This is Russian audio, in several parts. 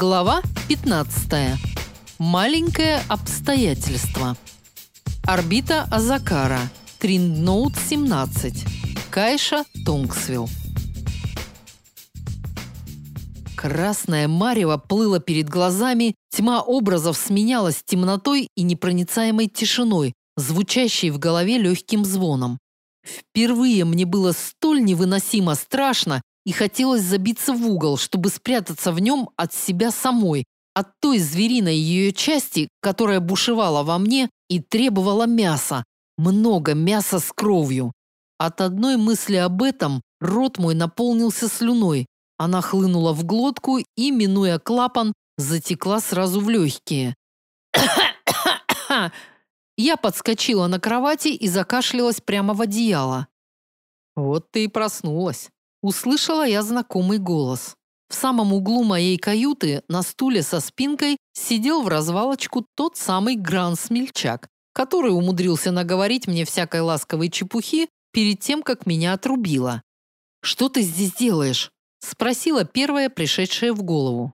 Глава 15. Маленькое обстоятельство. Орбита Азакара. Триндноут 17. Кайша, Тонгсвилл. Красное марево плыло перед глазами, тьма образов сменялась темнотой и непроницаемой тишиной, звучащей в голове легким звоном. Впервые мне было столь невыносимо страшно и хотелось забиться в угол, чтобы спрятаться в нем от себя самой, от той звериной ее части, которая бушевала во мне и требовала мяса, много мяса с кровью. От одной мысли об этом рот мой наполнился слюной, она хлынула в глотку и, минуя клапан, затекла сразу в легкие. Я подскочила на кровати и закашлялась прямо в одеяло. Вот ты и проснулась. Услышала я знакомый голос. В самом углу моей каюты на стуле со спинкой сидел в развалочку тот самый Гран-смельчак, который умудрился наговорить мне всякой ласковой чепухи перед тем, как меня отрубило. «Что ты здесь делаешь?» – спросила первая, пришедшая в голову.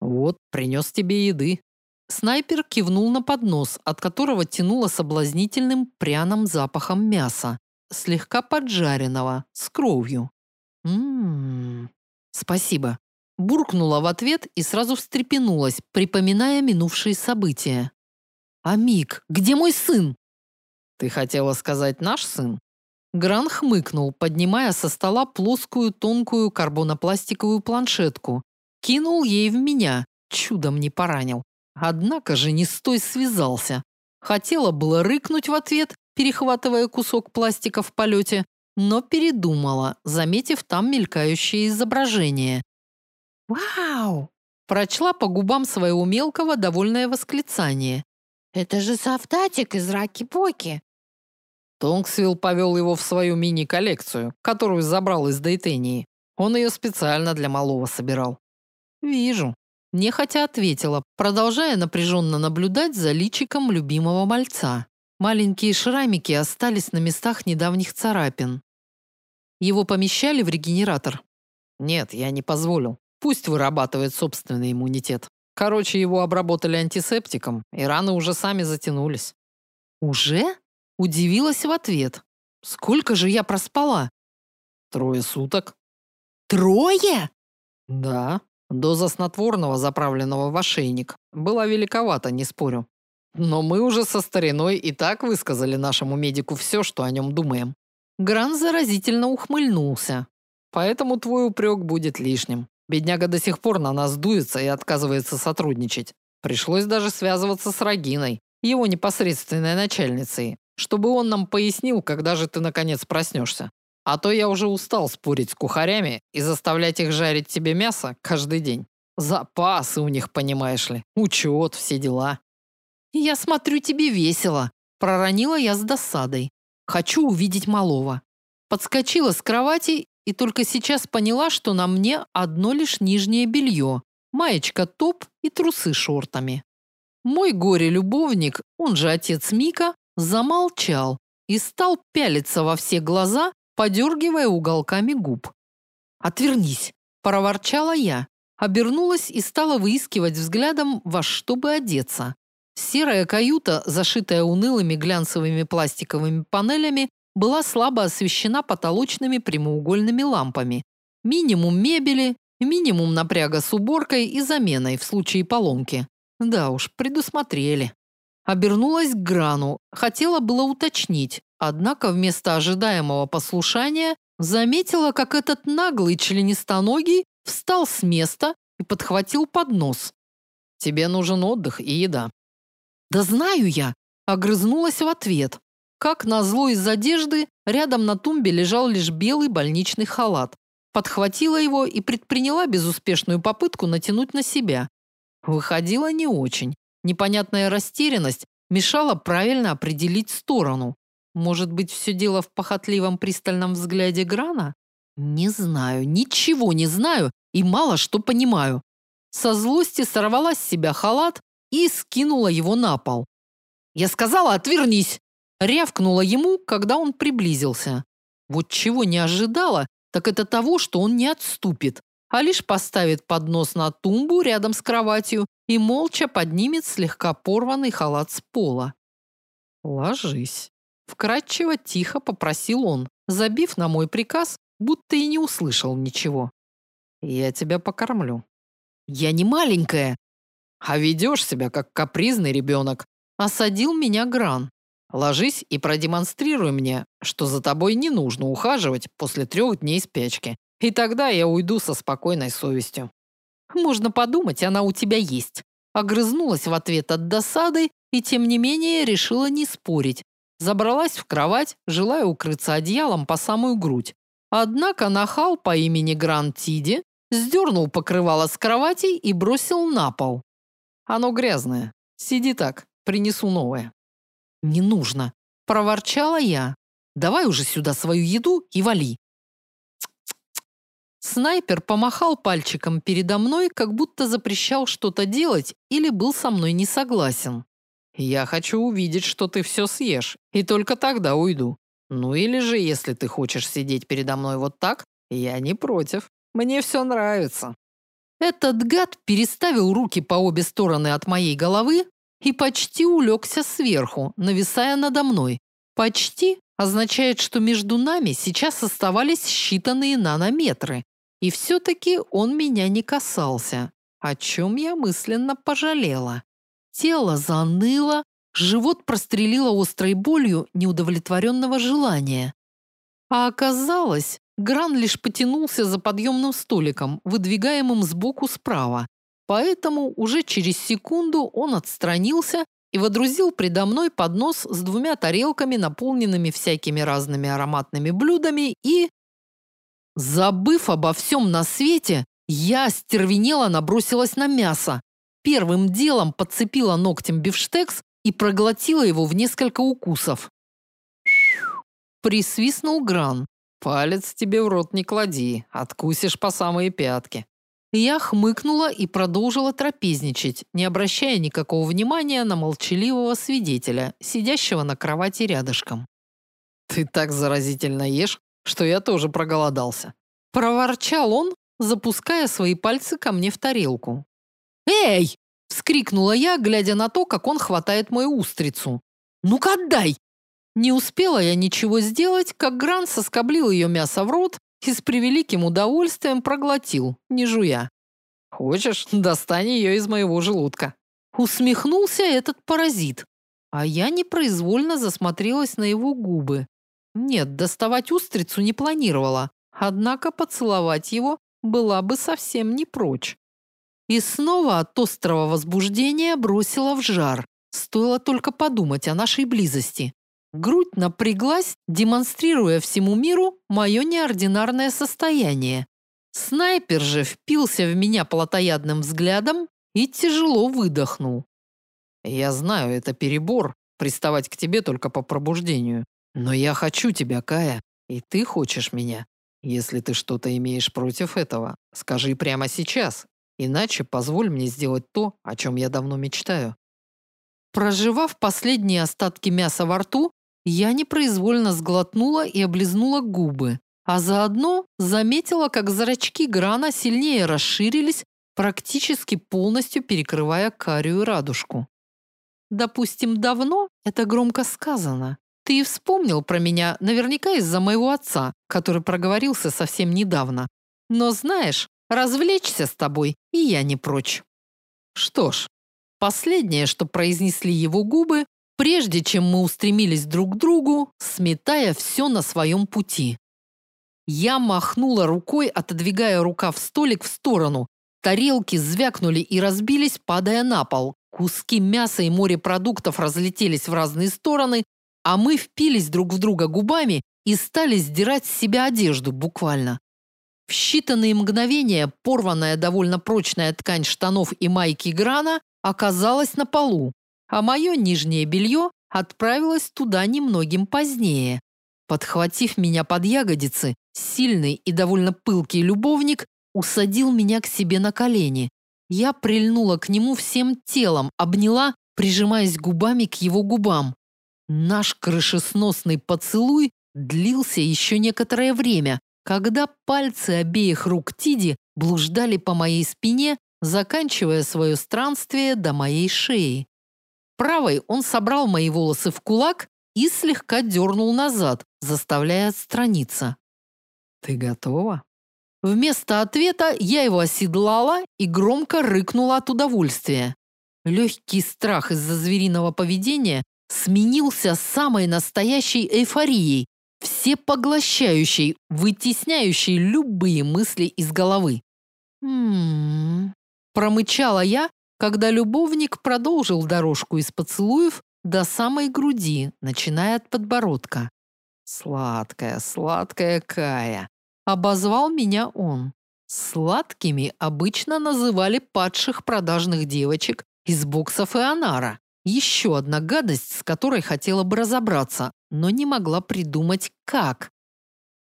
«Вот, принес тебе еды». Снайпер кивнул на поднос, от которого тянуло соблазнительным пряным запахом мяса, слегка поджаренного, с кровью. «Ммм, спасибо». Буркнула в ответ и сразу встрепенулась, припоминая минувшие события. «Амик, где мой сын?» «Ты хотела сказать наш сын?» Гран хмыкнул, поднимая со стола плоскую тонкую карбонопластиковую планшетку. Кинул ей в меня, чудом не поранил. Однако же не с той связался. Хотела было рыкнуть в ответ, перехватывая кусок пластика в полете, но передумала, заметив там мелькающее изображение. «Вау!» – прочла по губам своего мелкого довольное восклицание. «Это же Сафтатик из Раки-Поки!» Тонгсвилл повел его в свою мини-коллекцию, которую забрал из Дейтении. Он ее специально для малого собирал. «Вижу», – нехотя ответила, продолжая напряженно наблюдать за личиком любимого мальца. Маленькие шрамики остались на местах недавних царапин. Его помещали в регенератор? Нет, я не позволил. Пусть вырабатывает собственный иммунитет. Короче, его обработали антисептиком, и раны уже сами затянулись. Уже? Удивилась в ответ. Сколько же я проспала? Трое суток. Трое? Да. Доза снотворного, заправленного в ошейник, была великовата, не спорю. Но мы уже со стариной и так высказали нашему медику все, что о нем думаем. Гран заразительно ухмыльнулся. Поэтому твой упрек будет лишним. Бедняга до сих пор на нас дуется и отказывается сотрудничать. Пришлось даже связываться с Рогиной, его непосредственной начальницей, чтобы он нам пояснил, когда же ты наконец проснешься. А то я уже устал спорить с кухарями и заставлять их жарить тебе мясо каждый день. Запасы у них, понимаешь ли, учет, все дела. «Я смотрю, тебе весело», – проронила я с досадой. «Хочу увидеть малого». Подскочила с кровати и только сейчас поняла, что на мне одно лишь нижнее белье, маечка топ и трусы шортами. Мой горе-любовник, он же отец Мика, замолчал и стал пялиться во все глаза, подергивая уголками губ. «Отвернись!» – проворчала я. Обернулась и стала выискивать взглядом, во что бы одеться. Серая каюта, зашитая унылыми глянцевыми пластиковыми панелями, была слабо освещена потолочными прямоугольными лампами. Минимум мебели, минимум напряга с уборкой и заменой в случае поломки. Да уж, предусмотрели. Обернулась к Грану, хотела было уточнить, однако вместо ожидаемого послушания заметила, как этот наглый членистоногий встал с места и подхватил поднос. «Тебе нужен отдых и еда», «Да знаю я!» – огрызнулась в ответ. Как назло из одежды, рядом на тумбе лежал лишь белый больничный халат. Подхватила его и предприняла безуспешную попытку натянуть на себя. Выходила не очень. Непонятная растерянность мешала правильно определить сторону. Может быть, все дело в похотливом пристальном взгляде Грана? Не знаю, ничего не знаю и мало что понимаю. Со злости сорвала с себя халат и скинула его на пол. Я сказала, отвернись, рявкнула ему, когда он приблизился. Вот чего не ожидала, так это того, что он не отступит, а лишь поставит поднос на тумбу рядом с кроватью и молча поднимет слегка порванный халат с пола. «Ложись», – вкратчиво тихо попросил он, забив на мой приказ, будто и не услышал ничего. «Я тебя покормлю». «Я не маленькая». «А ведешь себя, как капризный ребенок», – осадил меня Гран. «Ложись и продемонстрируй мне, что за тобой не нужно ухаживать после трех дней спячки, и тогда я уйду со спокойной совестью». «Можно подумать, она у тебя есть». Огрызнулась в ответ от досады и, тем не менее, решила не спорить. Забралась в кровать, желая укрыться одеялом по самую грудь. Однако нахал по имени Гран Тиди сдернул покрывало с кровати и бросил на пол. «Оно грязное. Сиди так, принесу новое». «Не нужно», – проворчала я. «Давай уже сюда свою еду и вали». Снайпер помахал пальчиком передо мной, как будто запрещал что-то делать или был со мной не согласен. «Я хочу увидеть, что ты все съешь, и только тогда уйду. Ну или же, если ты хочешь сидеть передо мной вот так, я не против. Мне все нравится». Этот гад переставил руки по обе стороны от моей головы и почти улегся сверху, нависая надо мной. «Почти» означает, что между нами сейчас оставались считанные нанометры. И все-таки он меня не касался, о чем я мысленно пожалела. Тело заныло, живот прострелило острой болью неудовлетворенного желания. А оказалось, Гран лишь потянулся за подъемным столиком, выдвигаемым сбоку справа. Поэтому уже через секунду он отстранился и водрузил предо мной поднос с двумя тарелками, наполненными всякими разными ароматными блюдами и Забыв обо всем на свете, я стервенела набросилась на мясо. Первым делом подцепила ногтем бифштекс и проглотила его в несколько укусов. Присвистнул Гран. «Палец тебе в рот не клади, откусишь по самые пятки». Я хмыкнула и продолжила трапезничать, не обращая никакого внимания на молчаливого свидетеля, сидящего на кровати рядышком. «Ты так заразительно ешь, что я тоже проголодался. Проворчал он, запуская свои пальцы ко мне в тарелку. «Эй!» – вскрикнула я, глядя на то, как он хватает мою устрицу. «Ну-ка отдай!» Не успела я ничего сделать, как Гран соскоблил ее мясо в рот и с превеликим удовольствием проглотил, не жуя. «Хочешь, достань ее из моего желудка». Усмехнулся этот паразит, а я непроизвольно засмотрелась на его губы. Нет, доставать устрицу не планировала, однако поцеловать его была бы совсем не прочь. И снова от острого возбуждения бросила в жар. Стоило только подумать о нашей близости. Грудь напряглась, демонстрируя всему миру мое неординарное состояние. Снайпер же впился в меня плотоядным взглядом и тяжело выдохнул. «Я знаю, это перебор, приставать к тебе только по пробуждению. Но я хочу тебя, Кая, и ты хочешь меня. Если ты что-то имеешь против этого, скажи прямо сейчас, иначе позволь мне сделать то, о чем я давно мечтаю. Проживав последние остатки мяса во рту, я непроизвольно сглотнула и облизнула губы, а заодно заметила, как зрачки Грана сильнее расширились, практически полностью перекрывая карию радужку. Допустим, давно это громко сказано, ты и вспомнил про меня наверняка из-за моего отца, который проговорился совсем недавно. Но знаешь, развлечься с тобой и я не прочь. Что ж, последнее, что произнесли его губы, прежде чем мы устремились друг к другу, сметая все на своем пути. Я махнула рукой, отодвигая рукав столик в сторону. Тарелки звякнули и разбились, падая на пол. Куски мяса и морепродуктов разлетелись в разные стороны, а мы впились друг в друга губами и стали сдирать с себя одежду буквально. В считанные мгновения порванная довольно прочная ткань штанов и майки Грана оказалась на полу, а мое нижнее белье отправилось туда немногим позднее. Подхватив меня под ягодицы, сильный и довольно пылкий любовник усадил меня к себе на колени. Я прильнула к нему всем телом, обняла, прижимаясь губами к его губам. Наш крышесносный поцелуй длился еще некоторое время, когда пальцы обеих рук Тиди блуждали по моей спине, заканчивая свое странствие до моей шеи. Правой он собрал мои волосы в кулак и слегка дернул назад, заставляя отстраниться. «Ты готова?» Вместо ответа я его оседлала и громко рыкнула от удовольствия. Легкий страх из-за звериного поведения сменился самой настоящей эйфорией, всепоглощающей, вытесняющей любые мысли из головы. «М-м-м», промычала я, когда любовник продолжил дорожку из поцелуев до самой груди, начиная от подбородка. «Сладкая, сладкая Кая», — обозвал меня он. Сладкими обычно называли падших продажных девочек из боксов и анара. Еще одна гадость, с которой хотела бы разобраться, но не могла придумать, как.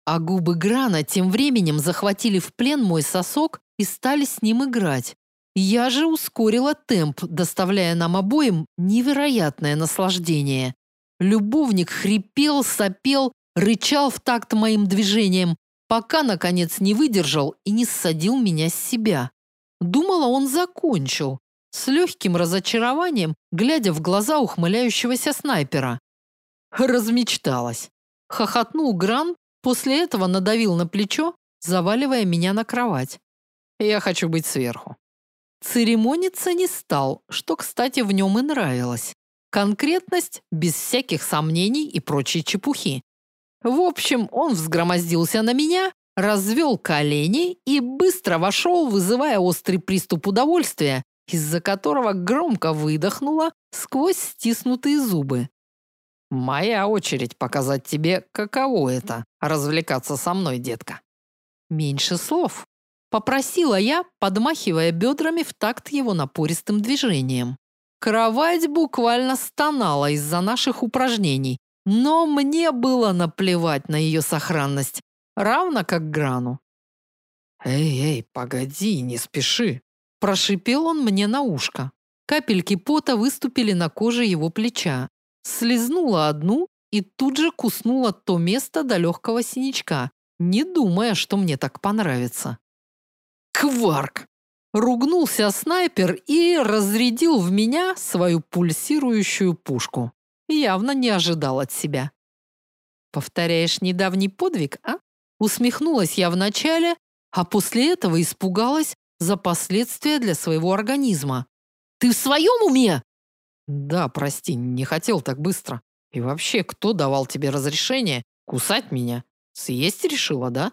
А губы Грана тем временем захватили в плен мой сосок и стали с ним играть. Я же ускорила темп, доставляя нам обоим невероятное наслаждение. Любовник хрипел, сопел, рычал в такт моим движениям, пока, наконец, не выдержал и не ссадил меня с себя. Думала, он закончил, с легким разочарованием, глядя в глаза ухмыляющегося снайпера. Размечталась. Хохотнул Гран, после этого надавил на плечо, заваливая меня на кровать. Я хочу быть сверху. Церемониться не стал, что, кстати, в нем и нравилось. Конкретность, без всяких сомнений и прочей чепухи. В общем, он взгромоздился на меня, развел колени и быстро вошел, вызывая острый приступ удовольствия, из-за которого громко выдохнула сквозь стиснутые зубы. «Моя очередь показать тебе, каково это – развлекаться со мной, детка». «Меньше слов», – попросила я, подмахивая бедрами в такт его напористым движением. Кровать буквально стонала из-за наших упражнений, но мне было наплевать на ее сохранность, равно как Грану. «Эй-эй, погоди, не спеши», Прошипел он мне на ушко. Капельки пота выступили на коже его плеча. Слизнула одну и тут же куснула то место до легкого синячка, не думая, что мне так понравится. Кварк! Ругнулся снайпер и разрядил в меня свою пульсирующую пушку. Явно не ожидал от себя. «Повторяешь недавний подвиг, а?» Усмехнулась я вначале, а после этого испугалась, за последствия для своего организма. Ты в своем уме? Да, прости, не хотел так быстро. И вообще, кто давал тебе разрешение кусать меня? Съесть решила, да?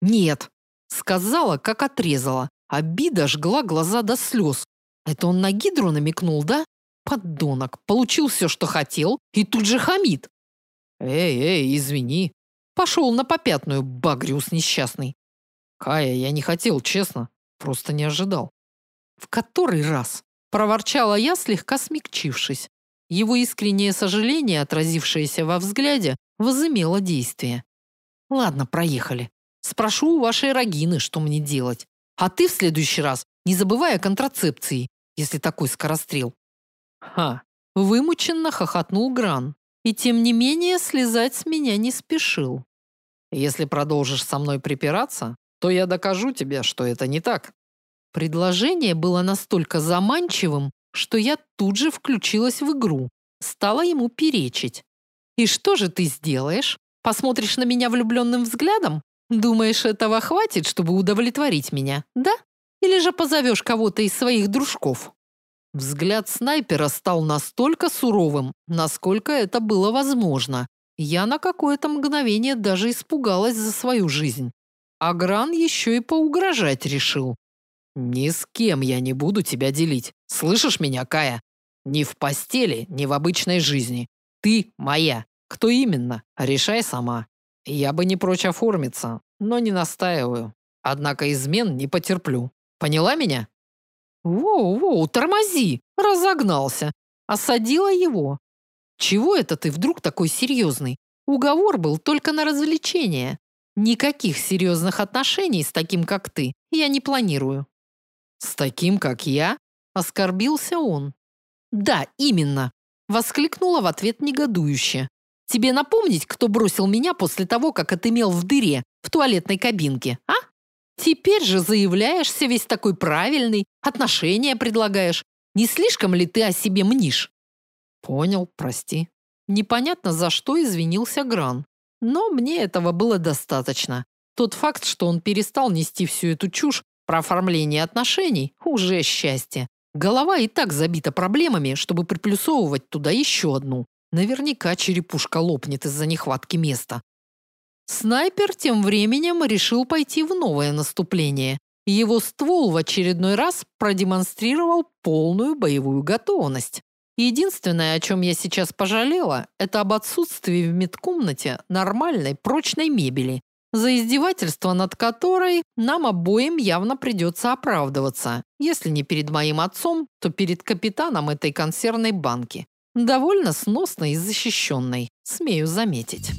Нет, сказала, как отрезала. Обида жгла глаза до слез. Это он на гидру намекнул, да? Поддонок, получил все, что хотел, и тут же хамит. Эй, эй, извини. Пошел на попятную, багриус несчастный. Кая, я не хотел, честно. Просто не ожидал. В который раз? Проворчала я, слегка смягчившись. Его искреннее сожаление, отразившееся во взгляде, возымело действие. Ладно, проехали. Спрошу у вашей Рогины, что мне делать. А ты в следующий раз не забывай о контрацепции, если такой скорострел. Ха, вымученно хохотнул Гран. И тем не менее слезать с меня не спешил. Если продолжишь со мной припираться, то я докажу тебе, что это не так. Предложение было настолько заманчивым, что я тут же включилась в игру, стала ему перечить. И что же ты сделаешь? Посмотришь на меня влюбленным взглядом? Думаешь, этого хватит, чтобы удовлетворить меня, да? Или же позовешь кого-то из своих дружков? Взгляд снайпера стал настолько суровым, насколько это было возможно. Я на какое-то мгновение даже испугалась за свою жизнь. А Гран еще и поугрожать решил. «Ни с кем я не буду тебя делить. Слышишь меня, Кая? Ни в постели, ни в обычной жизни. Ты моя. Кто именно? Решай сама. Я бы не прочь оформиться, но не настаиваю. Однако измен не потерплю. Поняла меня?» «Воу-воу, тормози!» Разогнался. Осадила его. «Чего это ты вдруг такой серьезный? Уговор был только на развлечение. Никаких серьезных отношений с таким, как ты, я не планирую. С таким, как я? Оскорбился он. Да, именно. Воскликнула в ответ негодующе. Тебе напомнить, кто бросил меня после того, как отымел в дыре в туалетной кабинке, а? Теперь же заявляешься весь такой правильный, отношения предлагаешь. Не слишком ли ты о себе мнишь? Понял, прости. Непонятно за что извинился Гран. Но мне этого было достаточно. Тот факт, что он перестал нести всю эту чушь про оформление отношений, уже счастье. Голова и так забита проблемами, чтобы приплюсовывать туда еще одну. Наверняка черепушка лопнет из-за нехватки места. Снайпер тем временем решил пойти в новое наступление. Его ствол в очередной раз продемонстрировал полную боевую готовность. Единственное, о чем я сейчас пожалела, это об отсутствии в медкомнате нормальной прочной мебели, за издевательство над которой нам обоим явно придется оправдываться, если не перед моим отцом, то перед капитаном этой консервной банки. Довольно сносной и защищенной, смею заметить.